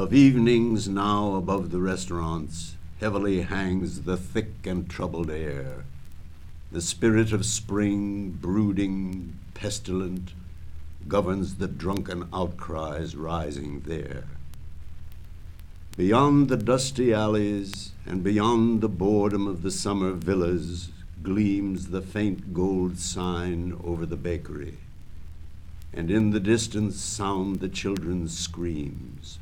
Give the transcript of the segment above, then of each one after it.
Of evenings now above the restaurants heavily hangs the thick and troubled air. The spirit of spring, brooding, pestilent, governs the drunken outcries rising there. Beyond the dusty alleys and beyond the boredom of the summer villas gleams the faint gold sign over the bakery, and in the distance sound the children's screams.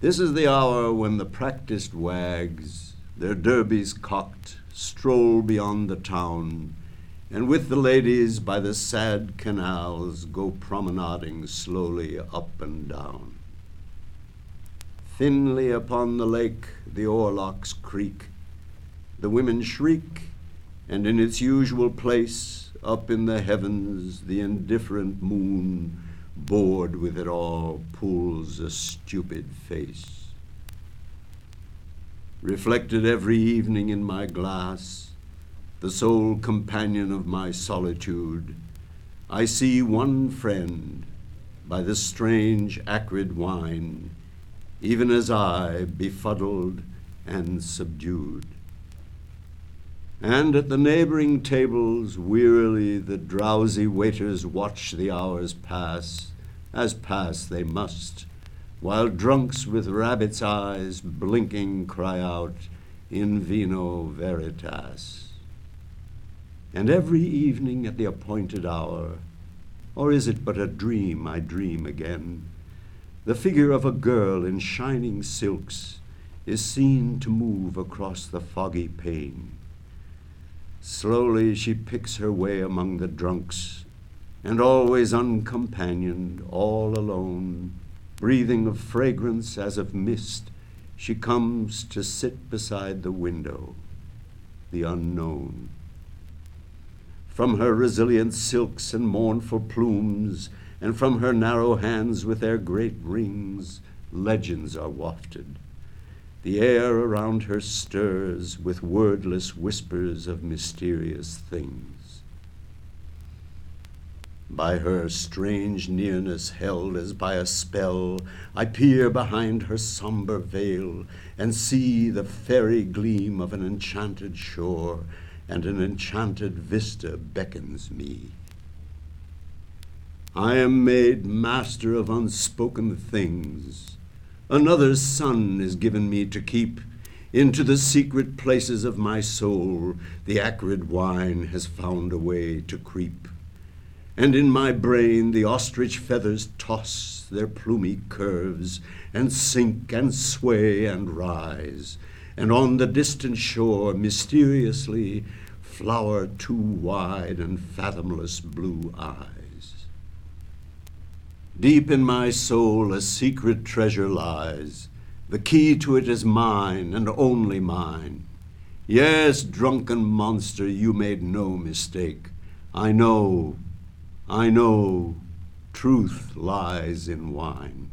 This is the hour when the practiced wags, their derbies cocked, stroll beyond the town, and with the ladies by the sad canals go promenading slowly up and down. Thinly upon the lake the oarlocks creak, the women shriek, and in its usual place, up in the heavens, the indifferent moon, bored with it all, pulls a stupid face. Reflected every evening in my glass, the sole companion of my solitude, I see one friend by the strange acrid wine, even as I, befuddled and subdued. And at the neighboring tables, wearily the drowsy waiters watch the hours pass, as pass they must, while drunks with rabbit's eyes, blinking, cry out, In vino veritas. And every evening at the appointed hour, or is it but a dream I dream again? The figure of a girl in shining silks is seen to move across the foggy pane. Slowly she picks her way among the drunks, and always uncompanioned, all alone, breathing of fragrance as of mist, she comes to sit beside the window, the unknown. From her resilient silks and mournful plumes, and from her narrow hands with their great rings, legends are wafted. The air around her stirs with wordless whispers of mysterious things. By her strange nearness, held as by a spell, I peer behind her somber veil and see the fairy gleam of an enchanted shore, and an enchanted vista beckons me. I am made master of unspoken things. Another's sun is given me to keep. Into the secret places of my soul, the acrid wine has found a way to creep. And in my brain, the ostrich feathers toss their plumy curves, and sink and sway and rise. And on the distant shore, mysteriously, flower two wide and fathomless blue eyes. Deep in my soul a secret treasure lies. The key to it is mine and only mine. Yes, drunken monster, you made no mistake. I know, I know, truth lies in wine.